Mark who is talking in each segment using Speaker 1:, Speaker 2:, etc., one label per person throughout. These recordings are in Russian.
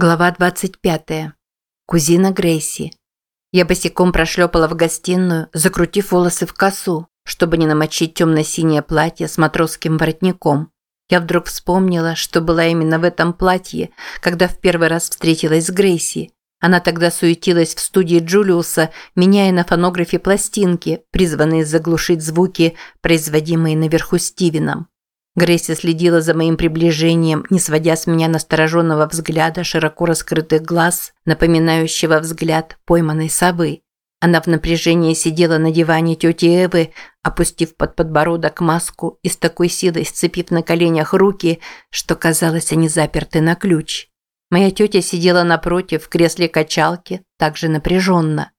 Speaker 1: Глава 25. Кузина Грейси. Я босиком прошлепала в гостиную, закрутив волосы в косу, чтобы не намочить темно-синее платье с матросским воротником. Я вдруг вспомнила, что была именно в этом платье, когда в первый раз встретилась с Грейси. Она тогда суетилась в студии Джулиуса, меняя на фонографе пластинки, призванные заглушить звуки, производимые наверху Стивеном. Грейси следила за моим приближением, не сводя с меня настороженного взгляда широко раскрытых глаз, напоминающего взгляд пойманной совы. Она в напряжении сидела на диване тети Эвы, опустив под подбородок маску и с такой силой сцепив на коленях руки, что казалось, они заперты на ключ. Моя тетя сидела напротив в кресле качалки, также напряженно.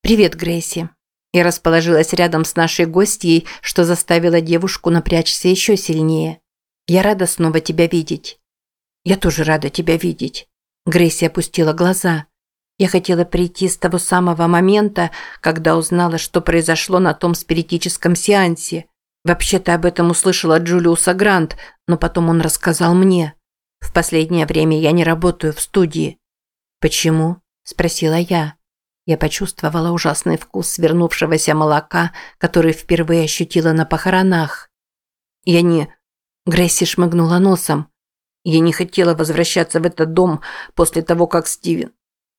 Speaker 1: «Привет, Грейси», я расположилась рядом с нашей гостьей, что заставило девушку напрячься еще сильнее. «Я рада снова тебя видеть». «Я тоже рада тебя видеть». Грейси опустила глаза. Я хотела прийти с того самого момента, когда узнала, что произошло на том спиритическом сеансе. Вообще-то об этом услышала Джулиуса Грант, но потом он рассказал мне. В последнее время я не работаю в студии. «Почему?» – спросила я. Я почувствовала ужасный вкус свернувшегося молока, который впервые ощутила на похоронах. Я не... Грейси шмыгнула носом. Я не хотела возвращаться в этот дом после того, как Стивен...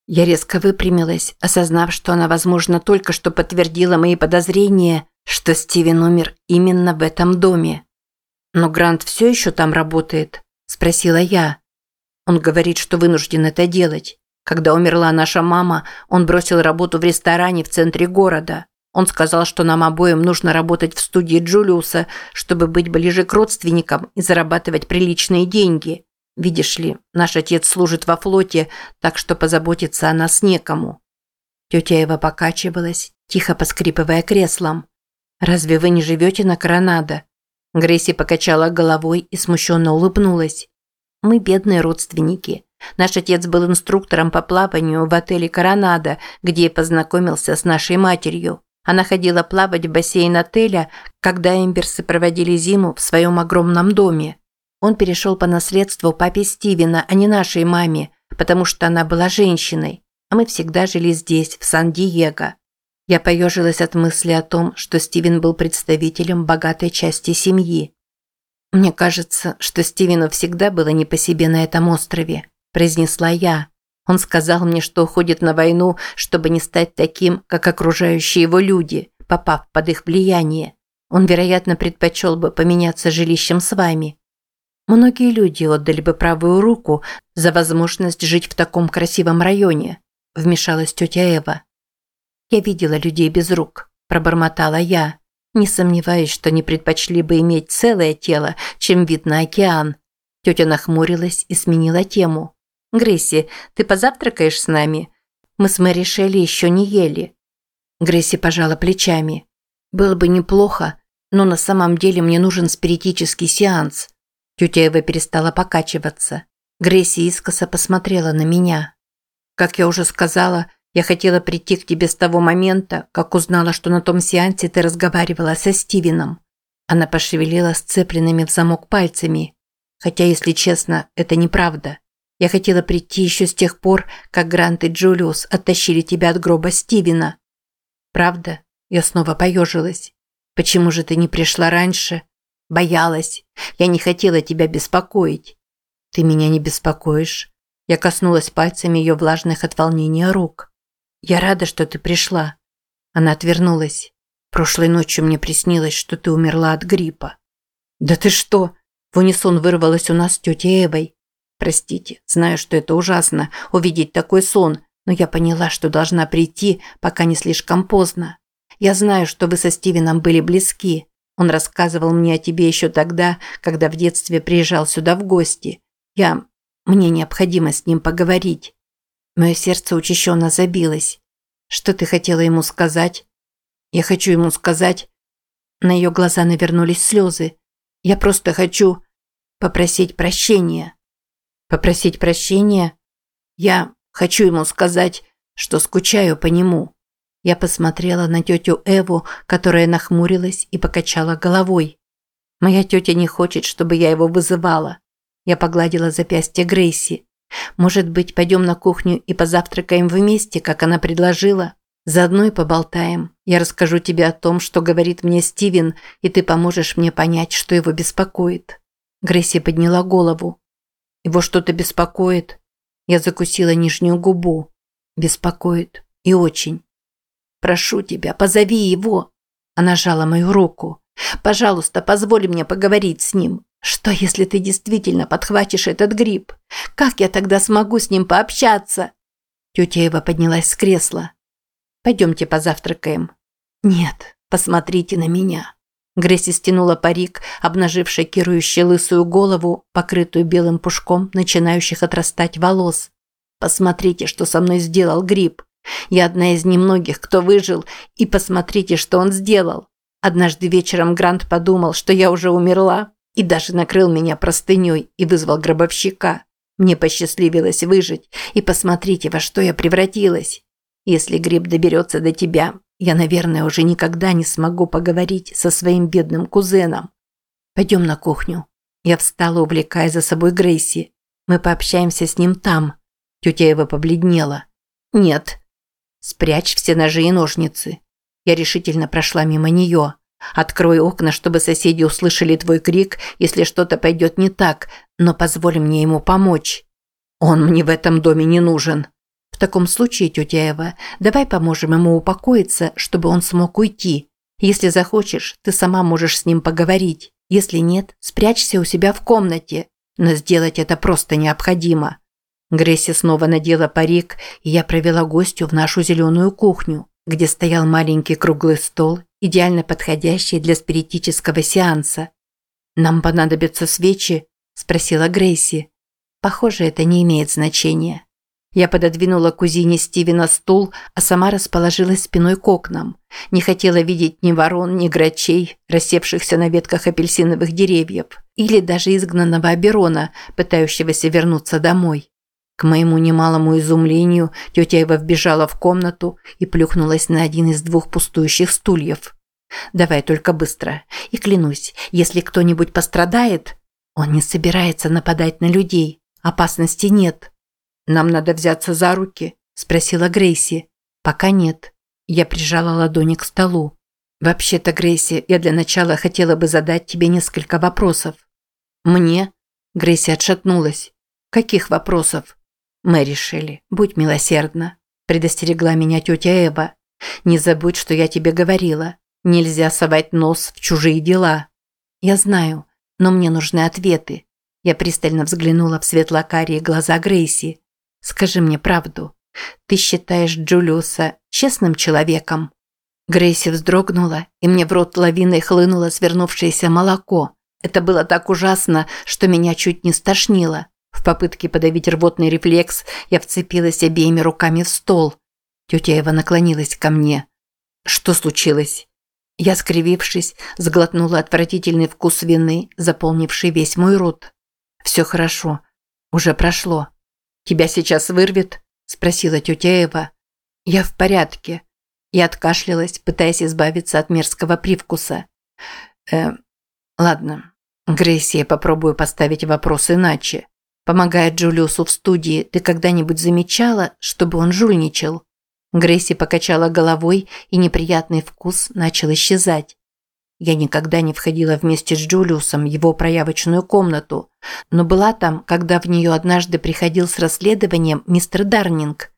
Speaker 1: Я резко выпрямилась, осознав, что она, возможно, только что подтвердила мои подозрения, что Стивен умер именно в этом доме. «Но Грант все еще там работает?» – спросила я. Он говорит, что вынужден это делать. Когда умерла наша мама, он бросил работу в ресторане в центре города. Он сказал, что нам обоим нужно работать в студии Джулиуса, чтобы быть ближе к родственникам и зарабатывать приличные деньги. Видишь ли, наш отец служит во флоте, так что позаботиться о нас некому. Тетя Эва покачивалась, тихо поскрипывая креслом. «Разве вы не живете на Коронадо?» Грейси покачала головой и смущенно улыбнулась. «Мы бедные родственники. Наш отец был инструктором по плаванию в отеле «Коронадо», где познакомился с нашей матерью. Она ходила плавать в бассейн отеля, когда Эмберсы проводили зиму в своем огромном доме. Он перешел по наследству папе Стивена, а не нашей маме, потому что она была женщиной, а мы всегда жили здесь, в Сан-Диего. Я поежилась от мысли о том, что Стивен был представителем богатой части семьи. Мне кажется, что Стивену всегда было не по себе на этом острове произнесла я. Он сказал мне, что уходит на войну, чтобы не стать таким, как окружающие его люди, попав под их влияние. Он, вероятно, предпочел бы поменяться жилищем с вами. Многие люди отдали бы правую руку за возможность жить в таком красивом районе, вмешалась тетя Эва. Я видела людей без рук, пробормотала я. Не сомневаюсь, что они предпочли бы иметь целое тело, чем вид на океан. Тетя нахмурилась и сменила тему. Грейси, ты позавтракаешь с нами? Мы с Мэри Шелли еще не ели». Грейси пожала плечами. «Было бы неплохо, но на самом деле мне нужен спиритический сеанс». Тетя Эва перестала покачиваться. Грейси искоса посмотрела на меня. «Как я уже сказала, я хотела прийти к тебе с того момента, как узнала, что на том сеансе ты разговаривала со Стивеном». Она пошевелила сцепленными в замок пальцами. Хотя, если честно, это неправда. Я хотела прийти еще с тех пор, как Грант и Джулиус оттащили тебя от гроба Стивена. Правда? Я снова поежилась. Почему же ты не пришла раньше? Боялась. Я не хотела тебя беспокоить. Ты меня не беспокоишь. Я коснулась пальцами ее влажных от волнения рук. Я рада, что ты пришла. Она отвернулась. Прошлой ночью мне приснилось, что ты умерла от гриппа. Да ты что? В унисон вырвалась у нас с тетей Эвой. Простите, знаю, что это ужасно, увидеть такой сон, но я поняла, что должна прийти, пока не слишком поздно. Я знаю, что вы со Стивеном были близки. Он рассказывал мне о тебе еще тогда, когда в детстве приезжал сюда в гости. Я... Мне необходимо с ним поговорить. Мое сердце учащенно забилось. Что ты хотела ему сказать? Я хочу ему сказать... На ее глаза навернулись слезы. Я просто хочу попросить прощения. Попросить прощения? Я хочу ему сказать, что скучаю по нему. Я посмотрела на тетю Эву, которая нахмурилась и покачала головой. Моя тетя не хочет, чтобы я его вызывала. Я погладила запястье Грейси. Может быть, пойдем на кухню и позавтракаем вместе, как она предложила? Заодно и поболтаем. Я расскажу тебе о том, что говорит мне Стивен, и ты поможешь мне понять, что его беспокоит». Грейси подняла голову. «Его что-то беспокоит?» Я закусила нижнюю губу. «Беспокоит. И очень. Прошу тебя, позови его». Она жала мою руку. «Пожалуйста, позволь мне поговорить с ним. Что, если ты действительно подхватишь этот грипп? Как я тогда смогу с ним пообщаться?» Тетя Эва поднялась с кресла. «Пойдемте позавтракаем». «Нет, посмотрите на меня». Гресси стянула парик, обнажив шокирующую лысую голову, покрытую белым пушком начинающих отрастать волос. «Посмотрите, что со мной сделал гриб. Я одна из немногих, кто выжил, и посмотрите, что он сделал. Однажды вечером Грант подумал, что я уже умерла, и даже накрыл меня простыней и вызвал гробовщика. Мне посчастливилось выжить, и посмотрите, во что я превратилась. Если гриб доберется до тебя, я, наверное, уже никогда не смогу поговорить со своим бедным кузеном. Пойдем на кухню. Я встала, увлекая за собой Грейси. Мы пообщаемся с ним там. Тетя Ева побледнела. Нет. Спрячь все ножи и ножницы. Я решительно прошла мимо нее. Открой окна, чтобы соседи услышали твой крик, если что-то пойдет не так, но позволь мне ему помочь. Он мне в этом доме не нужен. Таком случае, тетя Эва, давай поможем ему упокоиться, чтобы он смог уйти. Если захочешь, ты сама можешь с ним поговорить. Если нет, спрячься у себя в комнате. Но сделать это просто необходимо. Гресси снова надела парик, и я провела гостю в нашу зеленую кухню, где стоял маленький круглый стол идеально подходящий для спиритического сеанса. «Нам понадобятся свечи?» – спросила Грейси. «Похоже, это не имеет значения». Я пододвинула кузине Стивена стул, а сама расположилась спиной к окнам. Не хотела видеть ни ворон, ни грачей, рассевшихся на ветках апельсиновых деревьев, или даже изгнанного Аберона, пытающегося вернуться домой. К моему немалому изумлению, тетя Ева вбежала в комнату и плюхнулась на один из двух пустующих стульев. «Давай только быстро. И клянусь, если кто-нибудь пострадает, он не собирается нападать на людей. Опасности нет». «Нам надо взяться за руки?» – спросила Грейси. «Пока нет». Я прижала ладони к столу. «Вообще-то, Грейси, я для начала хотела бы задать тебе несколько вопросов». «Мне?» – Грейси отшатнулась. «Каких вопросов?» Мэри Шелли, будь милосердна, предостерегла меня тетя Эва. Не забудь, что я тебе говорила. Нельзя совать нос в чужие дела. Я знаю, но мне нужны ответы. Я пристально взглянула в светло-карие глаза Грейси. Скажи мне правду. Ты считаешь Джулиуса честным человеком? Грейси вздрогнула, и мне в рот лавиной хлынуло свернувшееся молоко. Это было так ужасно, что меня чуть не стошнило. В попытке подавить рвотный рефлекс я вцепилась обеими руками в стол. Тетя Ева наклонилась ко мне. «Что случилось?» Я, скривившись, сглотнула отвратительный вкус вины, заполнивший весь мой рот. «Все хорошо. Уже прошло. Тебя сейчас вырвет?» – спросила тетя Эва. «Я в порядке». Я откашлялась, пытаясь избавиться от мерзкого привкуса. «Э, ладно. Грейси, я попробую поставить вопрос иначе. Помогая Джулиусу в студии, ты когда-нибудь замечала, чтобы он жульничал? Грейси покачала головой, и неприятный вкус начал исчезать. Я никогда не входила вместе с Джулиусом в его проявочную комнату, но была там, когда в нее однажды приходил с расследованием мистер Дарнинг.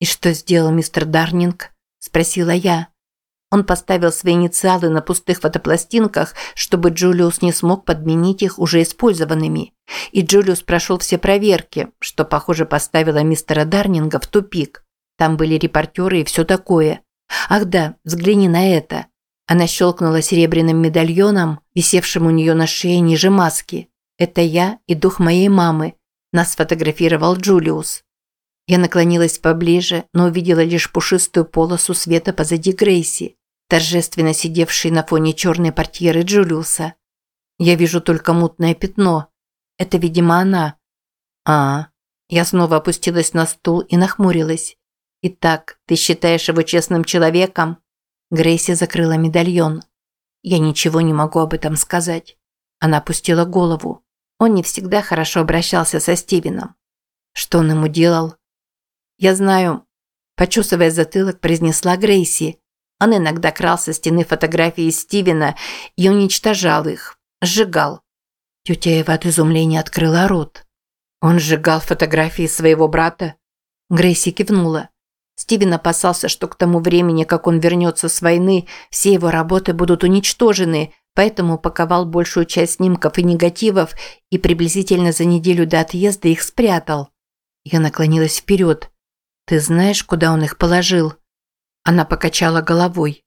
Speaker 1: «И что сделал мистер Дарнинг?» – спросила я. Он поставил свои инициалы на пустых фотопластинках, чтобы Джулиус не смог подменить их уже использованными. И Джулиус прошел все проверки, что, похоже, поставило мистера Дарнинга в тупик. Там были репортеры и все такое. Ах да, взгляни на это. Она щелкнула серебряным медальоном, висевшим у нее на шее ниже маски. Это я и дух моей мамы. Нас сфотографировал Джулиус. Я наклонилась поближе, но увидела лишь пушистую полосу света позади Грейси торжественно сидевший на фоне черной портьеры Джулиуса. Я вижу только мутное пятно. Это, видимо, она. А, я снова опустилась на стул и нахмурилась. Итак, ты считаешь его честным человеком? Грейси закрыла медальон. Я ничего не могу об этом сказать. Она опустила голову. Он не всегда хорошо обращался со Стивеном. Что он ему делал? Я знаю, почесывая затылок, произнесла Грейси. Он иногда крал со стены фотографии Стивена и уничтожал их, сжигал. Тетя Эва от изумления открыла рот. Он сжигал фотографии своего брата? Грейси кивнула. Стивен опасался, что к тому времени, как он вернется с войны, все его работы будут уничтожены, поэтому упаковал большую часть снимков и негативов и приблизительно за неделю до отъезда их спрятал. Я наклонилась вперед. «Ты знаешь, куда он их положил?» Она покачала головой.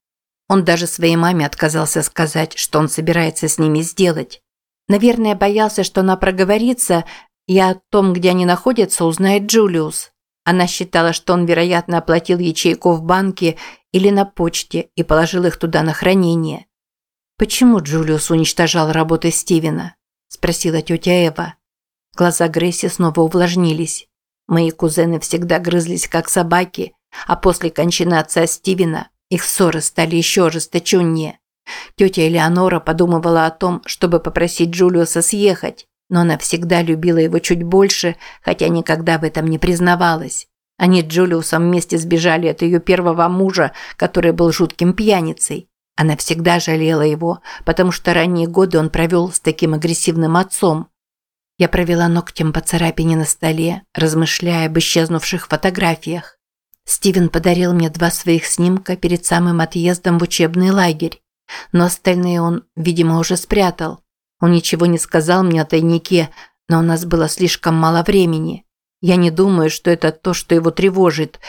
Speaker 1: Он даже своей маме отказался сказать, что он собирается с ними сделать. Наверное, боялся, что она проговорится, и о том, где они находятся, узнает Джулиус. Она считала, что он, вероятно, оплатил ячейку в банке или на почте и положил их туда на хранение. «Почему Джулиус уничтожал работы Стивена?» – спросила тетя Эва. Глаза Грейси снова увлажнились. Мои кузены всегда грызлись, как собаки, а после кончины отца Стивена их ссоры стали еще ожесточеннее. Тетя Элеонора подумывала о том, чтобы попросить Джулиуса съехать, но она всегда любила его чуть больше, хотя никогда в этом не признавалась. Они с Джулиусом вместе сбежали от ее первого мужа, который был жутким пьяницей. Она всегда жалела его, потому что ранние годы он провел с таким агрессивным отцом. Я провела ногтем по царапине на столе, размышляя об исчезнувших фотографиях. Стивен подарил мне два своих снимка перед самым отъездом в учебный лагерь, но остальные он, видимо, уже спрятал. Он ничего не сказал мне о тайнике, но у нас было слишком мало времени. Я не думаю, что это то, что его тревожит.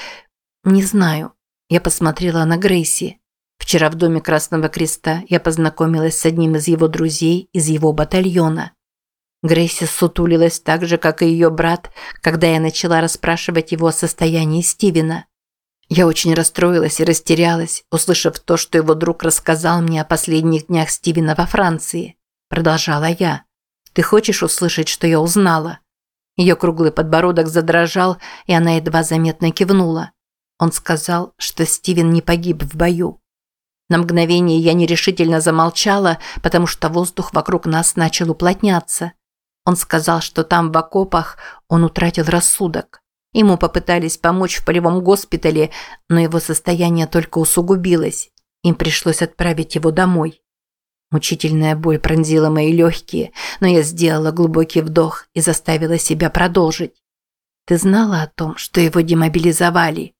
Speaker 1: Не знаю. Я посмотрела на Грейси. Вчера в доме Красного Креста я познакомилась с одним из его друзей из его батальона. Грейси сутулилась так же, как и ее брат, когда я начала расспрашивать его о состоянии Стивена. Я очень расстроилась и растерялась, услышав то, что его друг рассказал мне о последних днях Стивена во Франции. Продолжала я. «Ты хочешь услышать, что я узнала?» Ее круглый подбородок задрожал, и она едва заметно кивнула. Он сказал, что Стивен не погиб в бою. На мгновение я нерешительно замолчала, потому что воздух вокруг нас начал уплотняться. Он сказал, что там, в окопах, он утратил рассудок. Ему попытались помочь в полевом госпитале, но его состояние только усугубилось. Им пришлось отправить его домой. Мучительная боль пронзила мои легкие, но я сделала глубокий вдох и заставила себя продолжить. «Ты знала о том, что его демобилизовали?»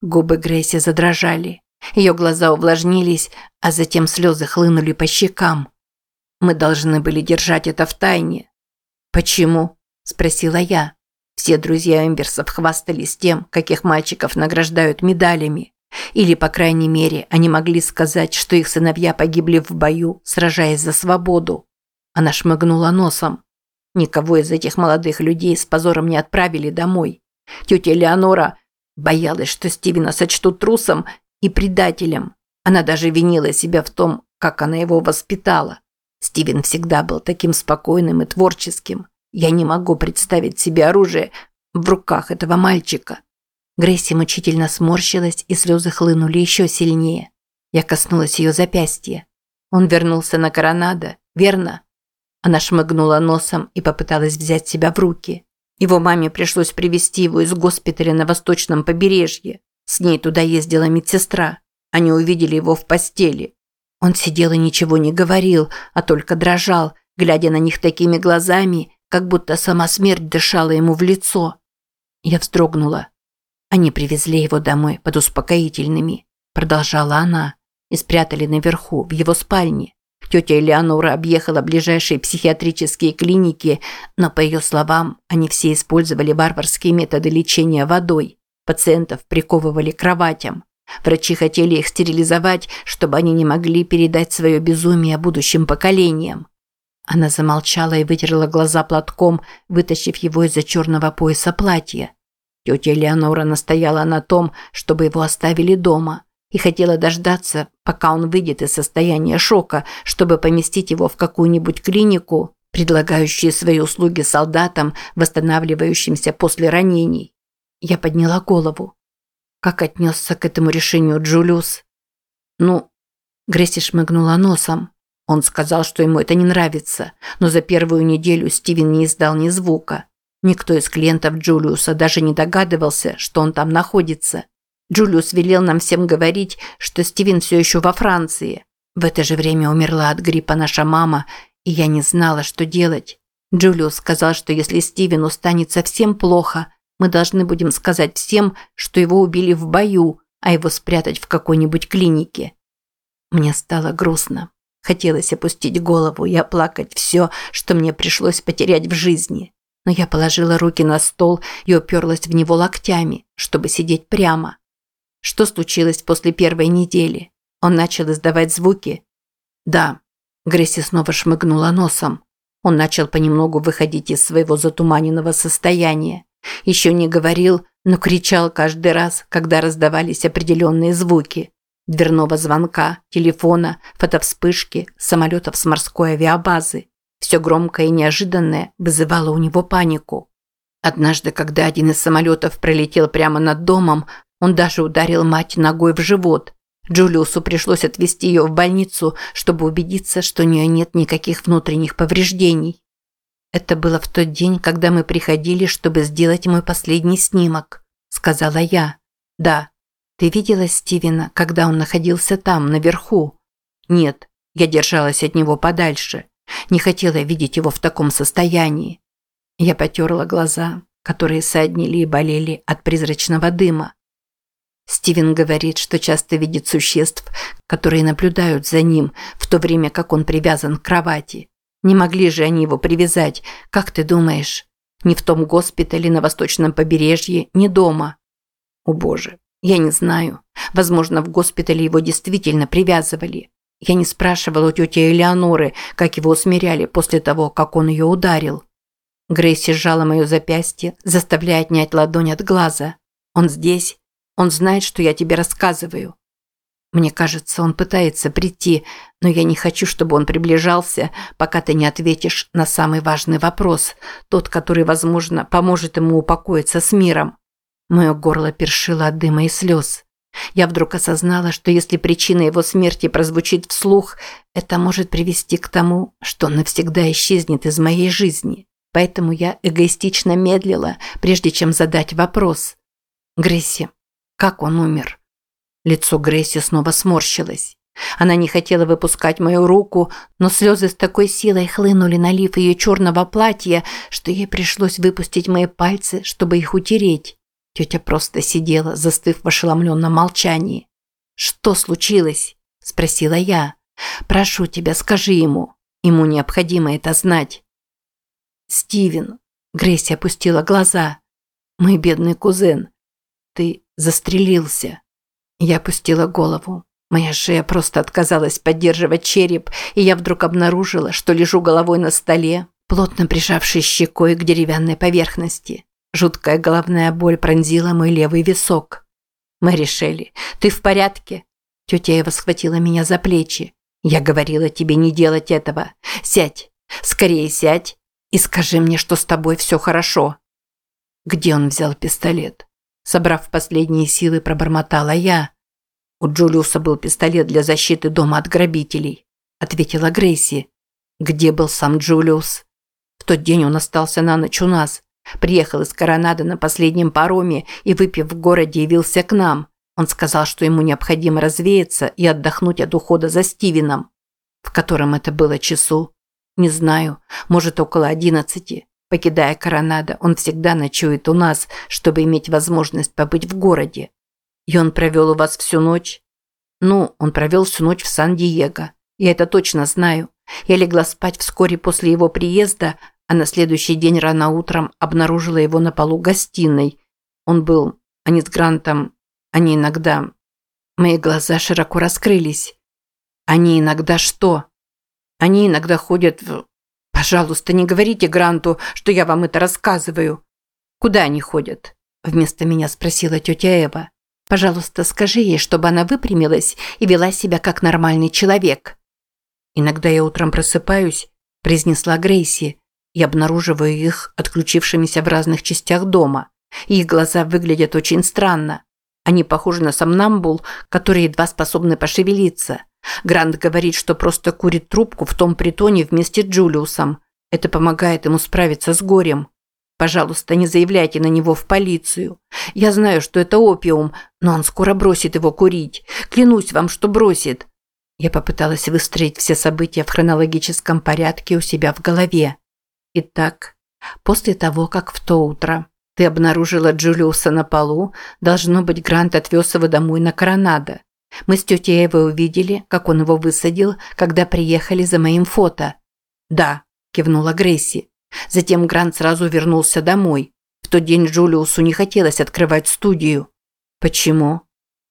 Speaker 1: Губы Грейси задрожали. Ее глаза увлажнились, а затем слезы хлынули по щекам. «Мы должны были держать это в тайне». «Почему?» – спросила я. Все друзья Эмберсов хвастались тем, каких мальчиков награждают медалями. Или, по крайней мере, они могли сказать, что их сыновья погибли в бою, сражаясь за свободу. Она шмыгнула носом. Никого из этих молодых людей с позором не отправили домой. Тетя Леонора боялась, что Стивена сочтут трусом и предателем. Она даже винила себя в том, как она его воспитала. Стивен всегда был таким спокойным и творческим. Я не могу представить себе оружие в руках этого мальчика. Грейси мучительно сморщилась, и слезы хлынули еще сильнее. Я коснулась ее запястья. Он вернулся на коронадо, верно? Она шмыгнула носом и попыталась взять себя в руки. Его маме пришлось привезти его из госпиталя на восточном побережье. С ней туда ездила медсестра. Они увидели его в постели. Он сидел и ничего не говорил, а только дрожал, глядя на них такими глазами, как будто сама смерть дышала ему в лицо. Я вздрогнула. Они привезли его домой под успокоительными, продолжала она, и спрятали наверху, в его спальне. Тетя Элеонора объехала ближайшие психиатрические клиники, но, по ее словам, они все использовали варварские методы лечения водой. Пациентов приковывали к кроватям. Врачи хотели их стерилизовать, чтобы они не могли передать свое безумие будущим поколениям. Она замолчала и вытерла глаза платком, вытащив его из-за черного пояса платья. Тетя Леонора настояла на том, чтобы его оставили дома, и хотела дождаться, пока он выйдет из состояния шока, чтобы поместить его в какую-нибудь клинику, предлагающую свои услуги солдатам, восстанавливающимся после ранений. Я подняла голову. Как отнесся к этому решению Джулиус? Ну, Гресси шмыгнула носом. Он сказал, что ему это не нравится, но за первую неделю Стивен не издал ни звука. Никто из клиентов Джулиуса даже не догадывался, что он там находится. Джулиус велел нам всем говорить, что Стивен все еще во Франции. В это же время умерла от гриппа наша мама, и я не знала, что делать. Джулиус сказал, что если Стивену станет совсем плохо, мы должны будем сказать всем, что его убили в бою, а его спрятать в какой-нибудь клинике. Мне стало грустно. Хотелось опустить голову и оплакать все, что мне пришлось потерять в жизни но я положила руки на стол и уперлась в него локтями, чтобы сидеть прямо. Что случилось после первой недели? Он начал издавать звуки? Да. Гресси снова шмыгнула носом. Он начал понемногу выходить из своего затуманенного состояния. Еще не говорил, но кричал каждый раз, когда раздавались определенные звуки. Дверного звонка, телефона, фотовспышки, самолетов с морской авиабазы. Все громкое и неожиданное вызывало у него панику. Однажды, когда один из самолетов пролетел прямо над домом, он даже ударил мать ногой в живот. Джулиусу пришлось отвезти ее в больницу, чтобы убедиться, что у нее нет никаких внутренних повреждений. «Это было в тот день, когда мы приходили, чтобы сделать мой последний снимок», – сказала я. «Да. Ты видела Стивена, когда он находился там, наверху?» «Нет. Я держалась от него подальше. Не хотела видеть его в таком состоянии. Я потерла глаза, которые саднили и болели от призрачного дыма. Стивен говорит, что часто видит существ, которые наблюдают за ним, в то время как он привязан к кровати. Не могли же они его привязать, как ты думаешь? Ни в том госпитале на восточном побережье, ни дома. О боже, я не знаю. Возможно, в госпитале его действительно привязывали. Я не спрашивала у тети Элеоноры, как его усмиряли после того, как он ее ударил. Грейси сжала мое запястье, заставляя отнять ладонь от глаза. «Он здесь. Он знает, что я тебе рассказываю». Мне кажется, он пытается прийти, но я не хочу, чтобы он приближался, пока ты не ответишь на самый важный вопрос, тот, который, возможно, поможет ему упокоиться с миром. Мое горло першило от дыма и слез. Я вдруг осознала, что если причина его смерти прозвучит вслух, это может привести к тому, что он навсегда исчезнет из моей жизни. Поэтому я эгоистично медлила, прежде чем задать вопрос. «Гресси, как он умер?» Лицо Гресси снова сморщилось. Она не хотела выпускать мою руку, но слезы с такой силой хлынули на лиф ее черного платья, что ей пришлось выпустить мои пальцы, чтобы их утереть. Тетя просто сидела, застыв в ошеломленном молчании. «Что случилось?» – спросила я. «Прошу тебя, скажи ему. Ему необходимо это знать». «Стивен», – Грейси опустила глаза. «Мой бедный кузен, ты застрелился». Я опустила голову. Моя шея просто отказалась поддерживать череп, и я вдруг обнаружила, что лежу головой на столе, плотно прижавшись щекой к деревянной поверхности. Жуткая головная боль пронзила мой левый висок. «Мэри Шелли, ты в порядке?» Тетя Эва схватила меня за плечи. «Я говорила тебе не делать этого. Сядь, скорее сядь и скажи мне, что с тобой все хорошо». Где он взял пистолет? Собрав последние силы, пробормотала я. «У Джулиуса был пистолет для защиты дома от грабителей», ответила Грейси. «Где был сам Джулиус?» «В тот день он остался на ночь у нас. Приехал из Коронада на последнем пароме и, выпив в городе, явился к нам. Он сказал, что ему необходимо развеяться и отдохнуть от ухода за Стивеном. В котором это было часу? Не знаю, может около одиннадцати. Покидая Коронада, он всегда ночует у нас, чтобы иметь возможность побыть в городе. И он провел у вас всю ночь? Ну, он провел всю ночь в Сан-Диего. Я это точно знаю. Я легла спать вскоре после его приезда, а на следующий день рано утром обнаружила его на полу гостиной. Он был, они с Грантом, они иногда... Мои глаза широко раскрылись. Они иногда что? Они иногда ходят в... Пожалуйста, не говорите Гранту, что я вам это рассказываю. Куда они ходят? Вместо меня спросила тетя Эва. Пожалуйста, скажи ей, чтобы она выпрямилась и вела себя как нормальный человек. Иногда я утром просыпаюсь, произнесла Грейси, и обнаруживаю их отключившимися в разных частях дома. Их глаза выглядят очень странно. Они похожи на сомнамбул, которые едва способны пошевелиться. Грант говорит, что просто курит трубку в том притоне вместе с Джулиусом. Это помогает ему справиться с горем. Пожалуйста, не заявляйте на него в полицию. Я знаю, что это опиум, но он скоро бросит его курить. Клянусь вам, что бросит. Я попыталась выстроить все события в хронологическом порядке у себя в голове. Итак, после того, как в то утро ты обнаружила Джулиуса на полу, должно быть, Грант отвез его домой на Коронадо. Мы с тетей Эвой увидели, как он его высадил, когда приехали за моим фото. «Да», – кивнула Грейси. Затем Грант сразу вернулся домой. В тот день Джулиусу не хотелось открывать студию. Почему?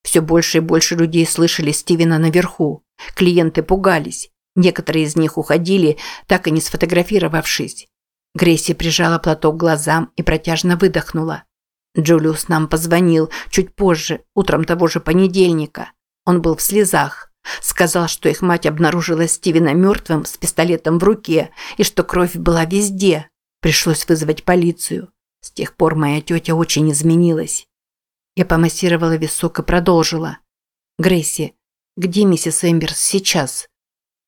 Speaker 1: Все больше и больше людей слышали Стивена наверху. Клиенты пугались. Некоторые из них уходили, так и не сфотографировавшись. Грейси прижала платок к глазам и протяжно выдохнула. Джулиус нам позвонил чуть позже, утром того же понедельника. Он был в слезах. Сказал, что их мать обнаружила Стивена мертвым с пистолетом в руке и что кровь была везде. Пришлось вызвать полицию. С тех пор моя тетя очень изменилась. Я помассировала висок и продолжила. «Грейси, где миссис Эмберс сейчас?»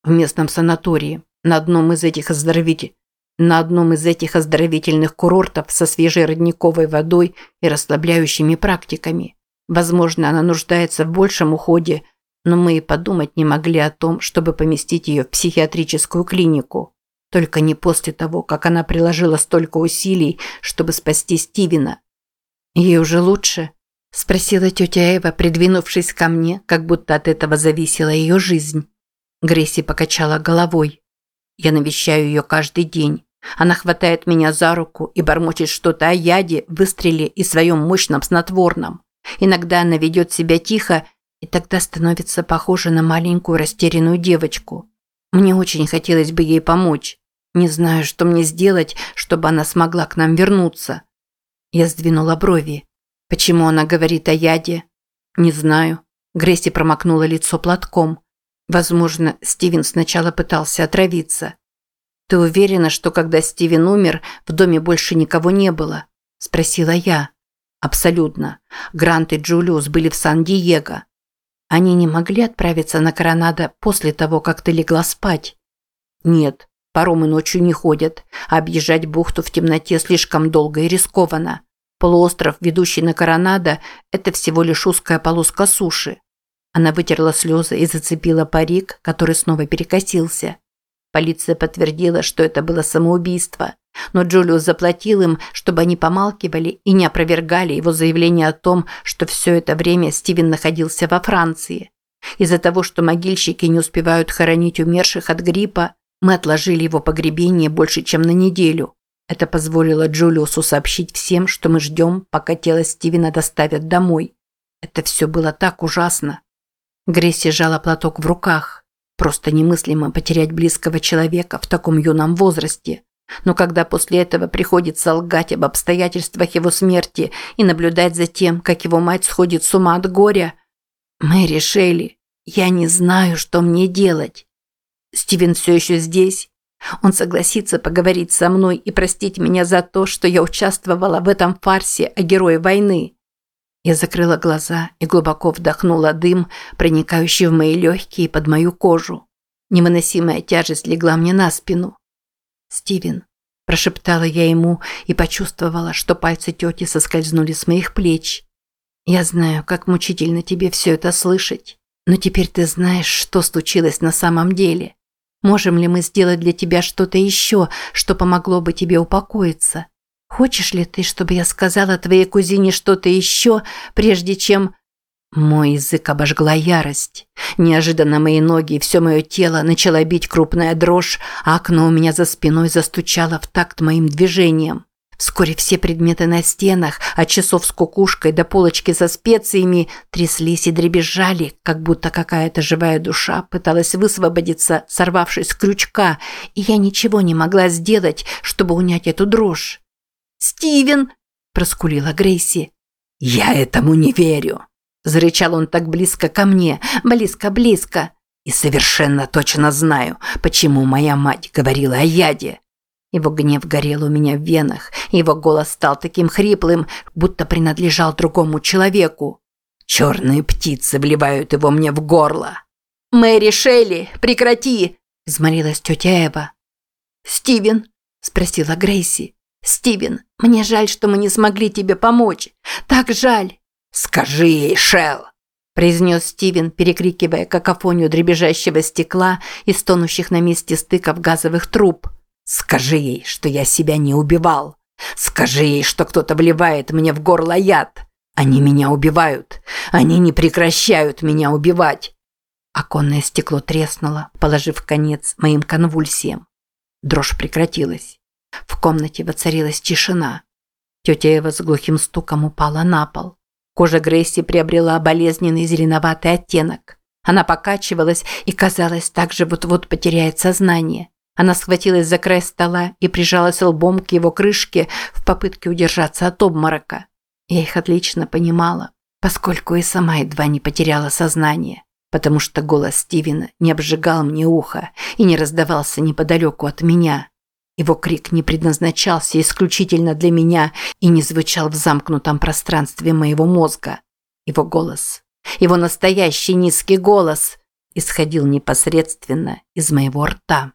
Speaker 1: «В местном санатории, на одном из этих оздоровителей на одном из этих оздоровительных курортов со свежей родниковой водой и расслабляющими практиками. Возможно, она нуждается в большем уходе, но мы и подумать не могли о том, чтобы поместить ее в психиатрическую клинику. Только не после того, как она приложила столько усилий, чтобы спасти Стивена. «Ей уже лучше?» – спросила тетя Эва, придвинувшись ко мне, как будто от этого зависела ее жизнь. Грейси покачала головой. «Я навещаю ее каждый день. Она хватает меня за руку и бормочет что-то о яде, выстреле и своем мощном снотворном. Иногда она ведет себя тихо и тогда становится похожа на маленькую растерянную девочку. Мне очень хотелось бы ей помочь. Не знаю, что мне сделать, чтобы она смогла к нам вернуться. Я сдвинула брови. Почему она говорит о яде? Не знаю. Грейси промокнула лицо платком. Возможно, Стивен сначала пытался отравиться. Ты уверена, что когда Стивен умер, в доме больше никого не было? спросила я. Абсолютно. Грант и Джулиус были в Сан-Диего. Они не могли отправиться на Коронадо после того, как ты легла спать? Нет, паромы ночью не ходят, а объезжать бухту в темноте слишком долго и рискованно. Полуостров, ведущий на Коронадо, это всего лишь узкая полоска суши. Она вытерла слезы и зацепила парик, который снова перекосился. Полиция подтвердила, что это было самоубийство. Но Джулиус заплатил им, чтобы они помалкивали и не опровергали его заявление о том, что все это время Стивен находился во Франции. Из-за того, что могильщики не успевают хоронить умерших от гриппа, мы отложили его погребение больше, чем на неделю. Это позволило Джулиусу сообщить всем, что мы ждем, пока тело Стивена доставят домой. Это все было так ужасно. Грейси жала платок в руках. Просто немыслимо потерять близкого человека в таком юном возрасте. Но когда после этого приходится лгать об обстоятельствах его смерти и наблюдать за тем, как его мать сходит с ума от горя, мы решили, я не знаю, что мне делать. Стивен все еще здесь. Он согласится поговорить со мной и простить меня за то, что я участвовала в этом фарсе о герое войны. Я закрыла глаза и глубоко вдохнула дым, проникающий в мои легкие под мою кожу. Невыносимая тяжесть легла мне на спину. «Стивен», – прошептала я ему и почувствовала, что пальцы тети соскользнули с моих плеч. «Я знаю, как мучительно тебе все это слышать, но теперь ты знаешь, что случилось на самом деле. Можем ли мы сделать для тебя что-то еще, что помогло бы тебе упокоиться? Хочешь ли ты, чтобы я сказала твоей кузине что-то еще, прежде чем...» Мой язык обожгла ярость. Неожиданно мои ноги и все мое тело начала бить крупная дрожь, а окно у меня за спиной застучало в такт моим движением. Вскоре все предметы на стенах, от часов с кукушкой до полочки со специями, тряслись и дребезжали, как будто какая-то живая душа пыталась высвободиться, сорвавшись с крючка, и я ничего не могла сделать, чтобы унять эту дрожь. «Стивен!» – проскулила Грейси. «Я этому не верю!» Зарычал он так близко ко мне, близко-близко. И совершенно точно знаю, почему моя мать говорила о яде. Его гнев горел у меня в венах, его голос стал таким хриплым, будто принадлежал другому человеку. Черные птицы вливают его мне в горло. «Мэри Шелли, прекрати!» – взмолилась тетя Эва. «Стивен?» – спросила Грейси. Стивен, мне жаль, что мы не смогли тебе помочь. Так жаль.
Speaker 2: Скажи ей, Шел,
Speaker 1: произнес Стивен, перекрикивая какофонию дребезжащего стекла и стонущих на месте стыков газовых труб.
Speaker 2: Скажи ей, что я себя не убивал. Скажи ей, что кто-то вливает мне в горло яд. Они меня убивают. Они не прекращают меня убивать.
Speaker 1: Оконное стекло треснуло, положив конец моим конвульсиям. Дрожь прекратилась. В комнате воцарилась тишина. Тетя Эва с глухим стуком упала на пол. Кожа Грейси приобрела болезненный зеленоватый оттенок. Она покачивалась и, казалось, также вот-вот потеряет сознание. Она схватилась за край стола и прижалась лбом к его крышке в попытке удержаться от обморока. Я их отлично понимала, поскольку и сама едва не потеряла сознание, потому что голос Стивена не обжигал мне ухо и не раздавался неподалеку от меня. Его крик не предназначался исключительно для меня и не звучал в замкнутом пространстве моего мозга. Его голос, его настоящий низкий голос исходил непосредственно из моего рта.